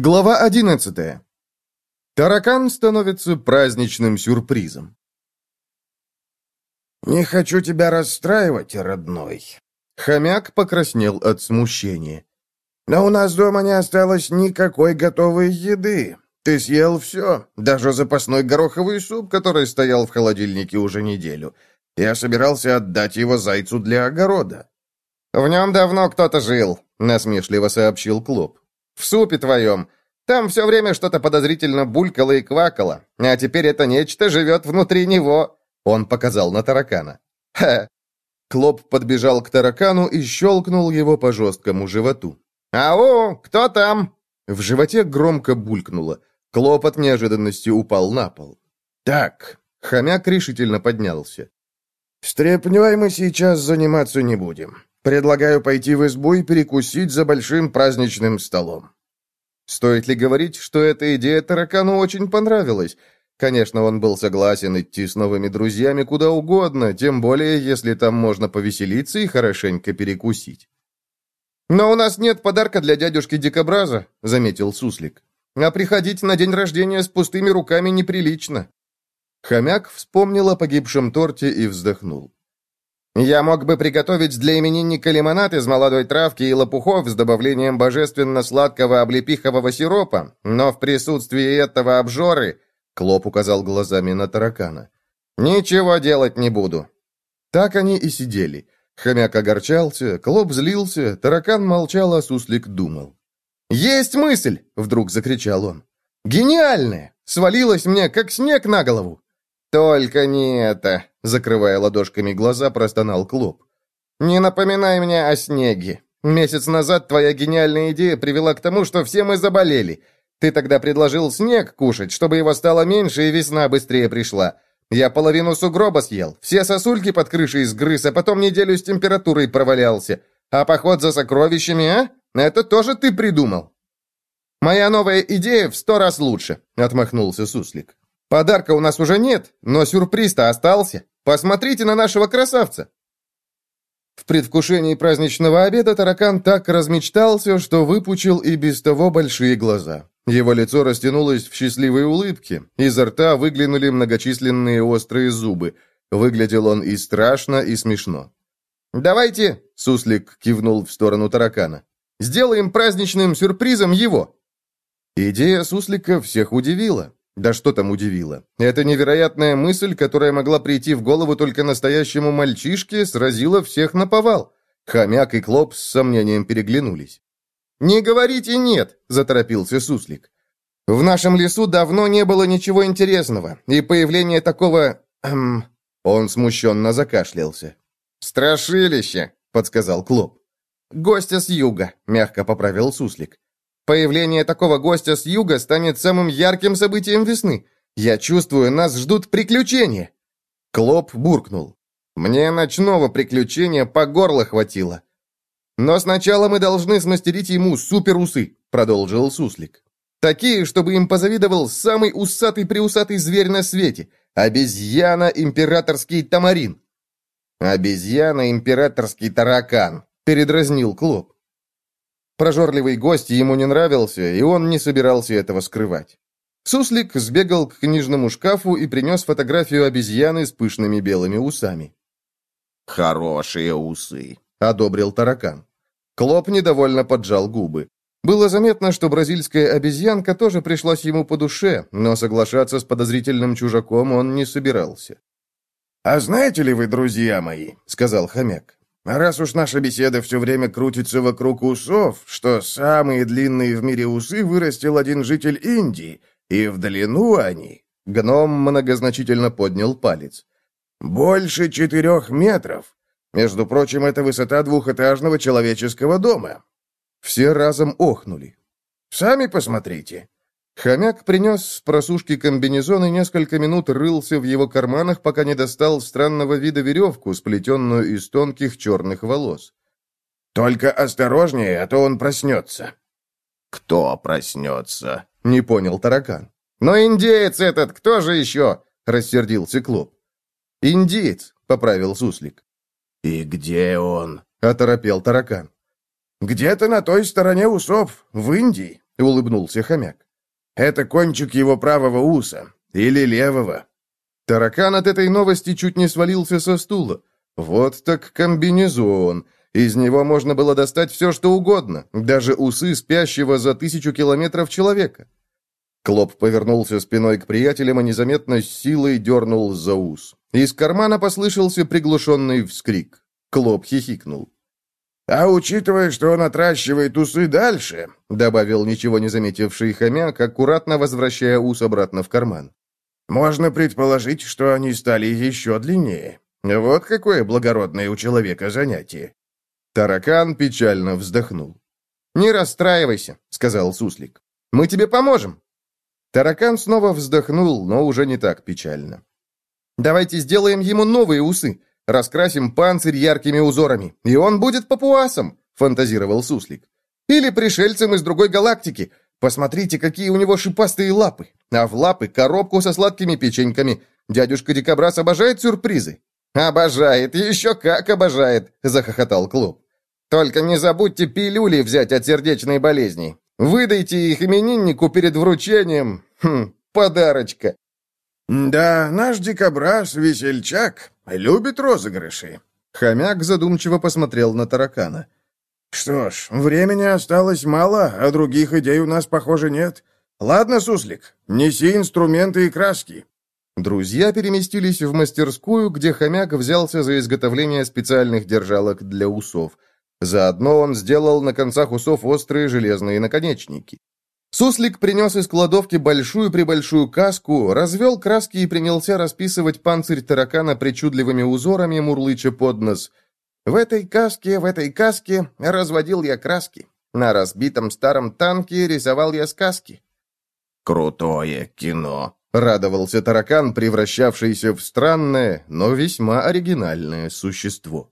Глава 11. Таракан становится праздничным сюрпризом. «Не хочу тебя расстраивать, родной». Хомяк покраснел от смущения. «Но у нас дома не осталось никакой готовой еды. Ты съел все, даже запасной гороховый суп, который стоял в холодильнике уже неделю. Я собирался отдать его зайцу для огорода». «В нем давно кто-то жил», — насмешливо сообщил Клоп. В супе твоем. Там все время что-то подозрительно булькало и квакало, а теперь это нечто живет внутри него». Он показал на таракана. «Ха!» Клоп подбежал к таракану и щелкнул его по жесткому животу. «Ау, кто там?» В животе громко булькнуло. Клоп от неожиданности упал на пол. «Так», — хомяк решительно поднялся. «Стрепнёй мы сейчас заниматься не будем. Предлагаю пойти в избу и перекусить за большим праздничным столом». Стоит ли говорить, что эта идея таракану очень понравилась? Конечно, он был согласен идти с новыми друзьями куда угодно, тем более, если там можно повеселиться и хорошенько перекусить. «Но у нас нет подарка для дядюшки Дикобраза», — заметил Суслик. «А приходить на день рождения с пустыми руками неприлично». Хомяк вспомнил о погибшем торте и вздохнул. Я мог бы приготовить для именинника лимонад из молодой травки и лопухов с добавлением божественно-сладкого облепихового сиропа, но в присутствии этого обжоры...» Клоп указал глазами на таракана. «Ничего делать не буду». Так они и сидели. Хомяк огорчался, Клоп злился, таракан молчал, а суслик думал. «Есть мысль!» — вдруг закричал он. «Гениальная! Свалилась мне, как снег на голову!» «Только не это!» — закрывая ладошками глаза, простонал Клоп. «Не напоминай мне о снеге. Месяц назад твоя гениальная идея привела к тому, что все мы заболели. Ты тогда предложил снег кушать, чтобы его стало меньше и весна быстрее пришла. Я половину сугроба съел, все сосульки под крышей сгрыз, а потом неделю с температурой провалялся. А поход за сокровищами, а? Это тоже ты придумал?» «Моя новая идея в сто раз лучше», — отмахнулся Суслик. Подарка у нас уже нет, но сюрприз-то остался. Посмотрите на нашего красавца!» В предвкушении праздничного обеда таракан так размечтался, что выпучил и без того большие глаза. Его лицо растянулось в счастливой улыбке, изо рта выглянули многочисленные острые зубы. Выглядел он и страшно, и смешно. «Давайте», — Суслик кивнул в сторону таракана, — «сделаем праздничным сюрпризом его». Идея Суслика всех удивила. Да что там удивило? Эта невероятная мысль, которая могла прийти в голову только настоящему мальчишке, сразила всех на повал. Хомяк и Клоп с сомнением переглянулись. «Не говорите «нет», — заторопился Суслик. «В нашем лесу давно не было ничего интересного, и появление такого... Эм...» Он смущенно закашлялся. «Страшилище», — подсказал Клоп. «Гостя с юга», — мягко поправил Суслик. Появление такого гостя с юга станет самым ярким событием весны. Я чувствую, нас ждут приключения». Клоп буркнул. «Мне ночного приключения по горло хватило». «Но сначала мы должны смастерить ему суперусы», — продолжил Суслик. «Такие, чтобы им позавидовал самый усатый-приусатый зверь на свете — обезьяна-императорский тамарин». «Обезьяна-императорский таракан», — передразнил Клоп. Прожорливый гость ему не нравился, и он не собирался этого скрывать. Суслик сбегал к книжному шкафу и принес фотографию обезьяны с пышными белыми усами. «Хорошие усы», — одобрил таракан. Клоп недовольно поджал губы. Было заметно, что бразильская обезьянка тоже пришлась ему по душе, но соглашаться с подозрительным чужаком он не собирался. «А знаете ли вы, друзья мои», — сказал хомяк, Раз уж наша беседа все время крутится вокруг усов, что самые длинные в мире усы вырастил один житель Индии, и в длину они...» Гном многозначительно поднял палец. «Больше четырех метров. Между прочим, это высота двухэтажного человеческого дома». Все разом охнули. «Сами посмотрите. Хомяк принес с просушки комбинезон и несколько минут рылся в его карманах, пока не достал странного вида веревку, сплетенную из тонких черных волос. «Только осторожнее, а то он проснется». «Кто проснется?» — не понял таракан. «Но индеец этот, кто же еще?» — рассердился Клоп. «Индеец», — поправил Суслик. «И где он?» — оторопел таракан. «Где-то на той стороне усов, в Индии. — улыбнулся хомяк. «Это кончик его правого уса. Или левого». Таракан от этой новости чуть не свалился со стула. Вот так комбинезон. Из него можно было достать все, что угодно, даже усы спящего за тысячу километров человека. Клоп повернулся спиной к приятелям и незаметно с силой дернул за ус. Из кармана послышался приглушенный вскрик. Клоп хихикнул. «А учитывая, что он отращивает усы дальше», — добавил ничего не заметивший хомяк, аккуратно возвращая ус обратно в карман. «можно предположить, что они стали еще длиннее. Вот какое благородное у человека занятие». Таракан печально вздохнул. «Не расстраивайся», — сказал Суслик. «Мы тебе поможем». Таракан снова вздохнул, но уже не так печально. «Давайте сделаем ему новые усы. Раскрасим панцирь яркими узорами, и он будет папуасом», — фантазировал Суслик. «Или пришельцем из другой галактики. Посмотрите, какие у него шипастые лапы. А в лапы коробку со сладкими печеньками. Дядюшка Дикобраз обожает сюрпризы». «Обожает, еще как обожает», — захохотал Клуб. «Только не забудьте пилюли взять от сердечной болезни. Выдайте их имениннику перед вручением. Хм, подарочка». «Да, наш дикобраз, весельчак, любит розыгрыши». Хомяк задумчиво посмотрел на таракана. «Что ж, времени осталось мало, а других идей у нас, похоже, нет. Ладно, Суслик, неси инструменты и краски». Друзья переместились в мастерскую, где хомяк взялся за изготовление специальных держалок для усов. Заодно он сделал на концах усов острые железные наконечники. Суслик принес из кладовки большую-пребольшую каску, развел краски и принялся расписывать панцирь таракана причудливыми узорами, мурлыча под нос. «В этой каске, в этой каске разводил я краски. На разбитом старом танке рисовал я сказки». «Крутое кино», — радовался таракан, превращавшийся в странное, но весьма оригинальное существо.